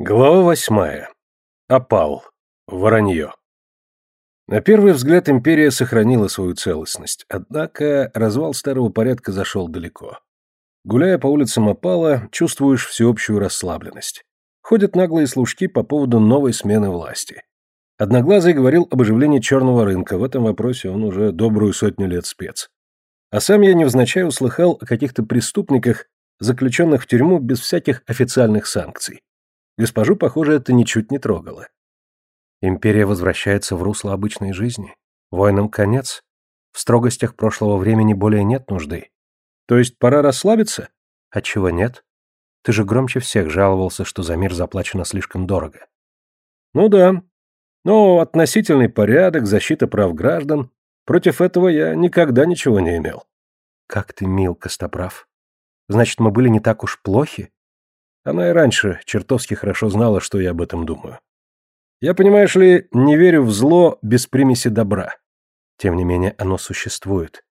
Глава восьмая. Опал. Воронье. На первый взгляд империя сохранила свою целостность, однако развал старого порядка зашел далеко. Гуляя по улицам Опала, чувствуешь всеобщую расслабленность. Ходят наглые служки по поводу новой смены власти. Одноглазый говорил об оживлении черного рынка, в этом вопросе он уже добрую сотню лет спец. А сам я невзначай услыхал о каких-то преступниках, заключенных в тюрьму без всяких официальных санкций. Госпожу, похоже, это ничуть не трогало. Империя возвращается в русло обычной жизни. Войнам конец. В строгостях прошлого времени более нет нужды. То есть пора расслабиться? А чего нет? Ты же громче всех жаловался, что за мир заплачено слишком дорого. Ну да. Но относительный порядок, защита прав граждан, против этого я никогда ничего не имел. Как ты мил, Костоправ. Значит, мы были не так уж плохи? Она и раньше чертовски хорошо знала, что я об этом думаю. Я, понимаешь ли, не верю в зло без примеси добра. Тем не менее, оно существует.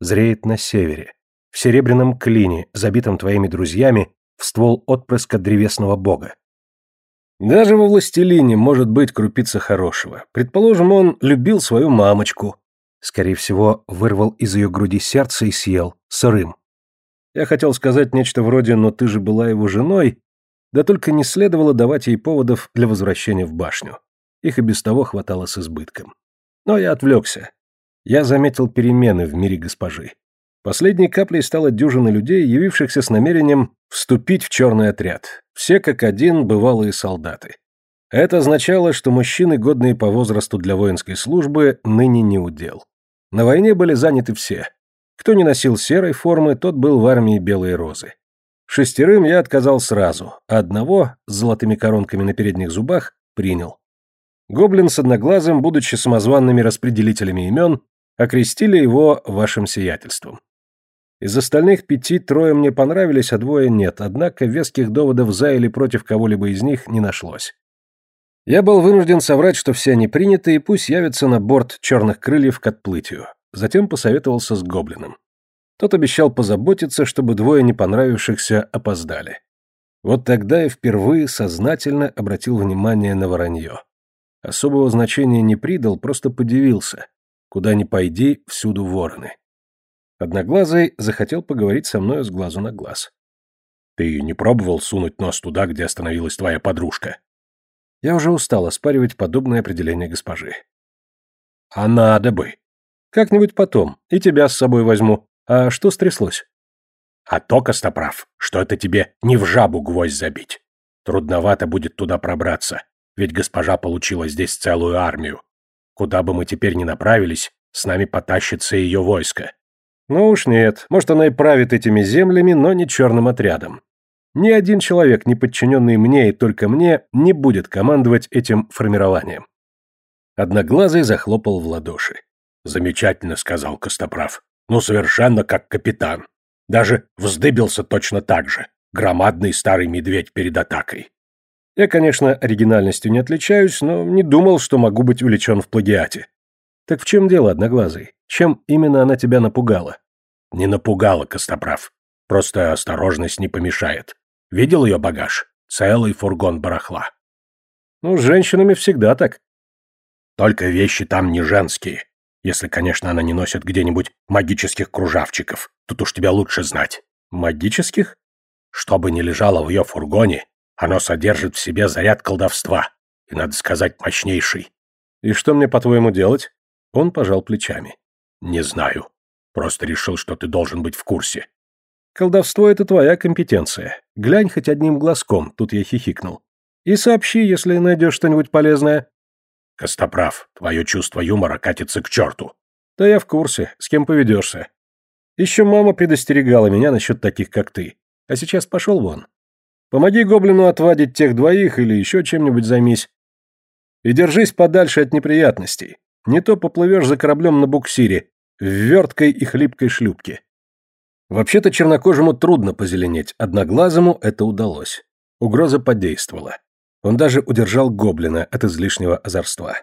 Зреет на севере, в серебряном клине, забитом твоими друзьями, в ствол отпрыска древесного бога. Даже во властелине может быть крупица хорошего. Предположим, он любил свою мамочку. Скорее всего, вырвал из ее груди сердце и съел, сырым. Я хотел сказать нечто вроде «но ты же была его женой», да только не следовало давать ей поводов для возвращения в башню. Их и без того хватало с избытком. Но я отвлекся. Я заметил перемены в мире госпожи. Последней каплей стала дюжина людей, явившихся с намерением вступить в черный отряд. Все как один бывалые солдаты. Это означало, что мужчины, годные по возрасту для воинской службы, ныне не удел. На войне были заняты все. Кто не носил серой формы, тот был в армии Белой Розы. Шестерым я отказал сразу, а одного, с золотыми коронками на передних зубах, принял. Гоблин с одноглазым, будучи самозванными распределителями имен, окрестили его вашим сиятельством. Из остальных пяти трое мне понравились, а двое нет, однако веских доводов за или против кого-либо из них не нашлось. Я был вынужден соврать, что все они приняты, и пусть явятся на борт черных крыльев к отплытию. Затем посоветовался с гоблином. Тот обещал позаботиться, чтобы двое не понравившихся опоздали. Вот тогда я впервые сознательно обратил внимание на воронье. Особого значения не придал, просто подивился. Куда ни пойди, всюду вороны. Одноглазый захотел поговорить со мной с глазу на глаз. «Ты не пробовал сунуть нос туда, где остановилась твоя подружка?» Я уже устал оспаривать подобное определение госпожи. «А надо бы. Как-нибудь потом. И тебя с собой возьму. А что стряслось? А то, Костоправ, что это тебе не в жабу гвоздь забить. Трудновато будет туда пробраться, ведь госпожа получила здесь целую армию. Куда бы мы теперь ни направились, с нами потащится ее войско. Ну уж нет, может, она и правит этими землями, но не черным отрядом. Ни один человек, не подчиненный мне и только мне, не будет командовать этим формированием. Одноглазый захлопал в ладоши. Замечательно, сказал Костоправ. Ну, совершенно как капитан. Даже вздыбился точно так же. Громадный старый медведь перед атакой. Я, конечно, оригинальностью не отличаюсь, но не думал, что могу быть увлечен в плагиате. Так в чем дело, Одноглазый? Чем именно она тебя напугала? Не напугала, Костоправ. Просто осторожность не помешает. Видел ее багаж? Целый фургон барахла. Ну, с женщинами всегда так. Только вещи там не женские. Если, конечно, она не носит где-нибудь магических кружавчиков. Тут уж тебя лучше знать. Магических? Что бы ни лежало в ее фургоне, оно содержит в себе заряд колдовства. И, надо сказать, мощнейший. И что мне, по-твоему, делать? Он пожал плечами. Не знаю. Просто решил, что ты должен быть в курсе. Колдовство — это твоя компетенция. Глянь хоть одним глазком, тут я хихикнул. И сообщи, если найдешь что-нибудь полезное. Костоправ, твое чувство юмора катится к черту. Да я в курсе, с кем поведешься. Еще мама предостерегала меня насчет таких, как ты. А сейчас пошел вон. Помоги гоблину отвадить тех двоих или еще чем-нибудь займись. И держись подальше от неприятностей. Не то поплывешь за кораблем на буксире, в верткой и хлипкой шлюпке. Вообще-то чернокожему трудно позеленеть, одноглазому это удалось. Угроза подействовала. Он даже удержал гоблина от излишнего озорства.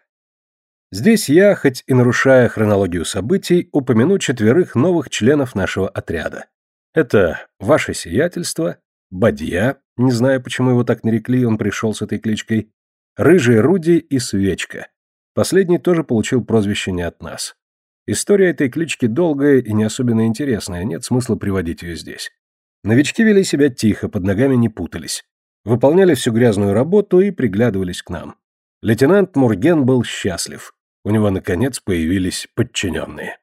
Здесь я, хоть и нарушая хронологию событий, упомяну четверых новых членов нашего отряда. Это ваше сиятельство, Бадья, не знаю, почему его так нарекли, он пришел с этой кличкой, Рыжий Руди и Свечка. Последний тоже получил прозвище не от нас. История этой клички долгая и не особенно интересная, нет смысла приводить ее здесь. Новички вели себя тихо, под ногами не путались. Выполняли всю грязную работу и приглядывались к нам. Лейтенант Мурген был счастлив. У него, наконец, появились подчиненные.